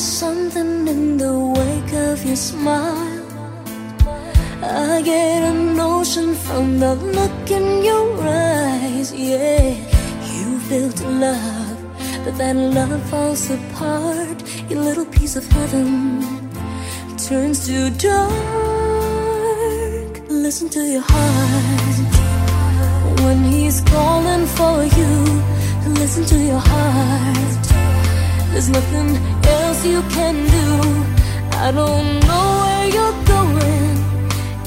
There's something in the wake of your smile. I get a notion from the look in your eyes, yeah. You built love, but that love falls apart. Your little piece of heaven turns to dark. Listen to your heart. When he's calling for you Listen to your heart. There's nothing else you can do. I don't know where you're going,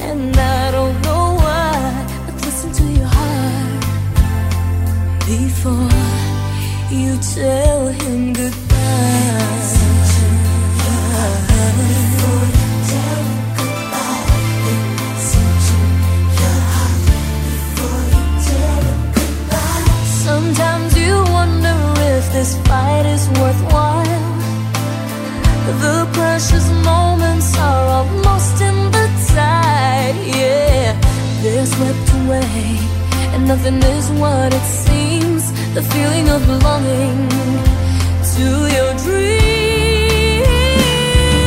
and I don't know why. But listen to your heart before you tell him goodbye. Sometimes you wonder if this fight is worthwhile. nothing is what it seems. The feeling of belonging to your dreams.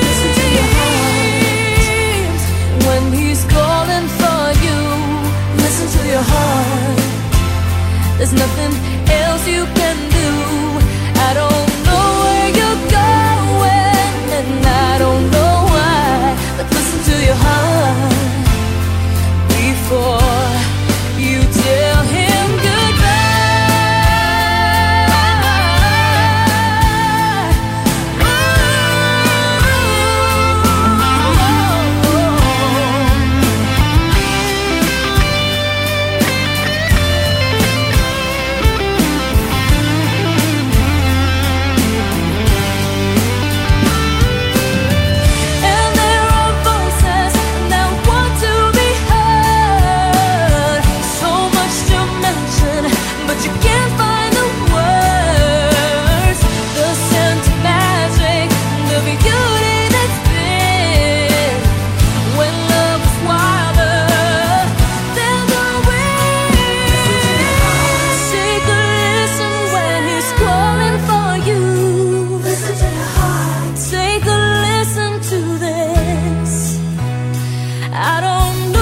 Listen to your heart when he's calling for you. Listen to your heart. There's nothing else you can do. fondo.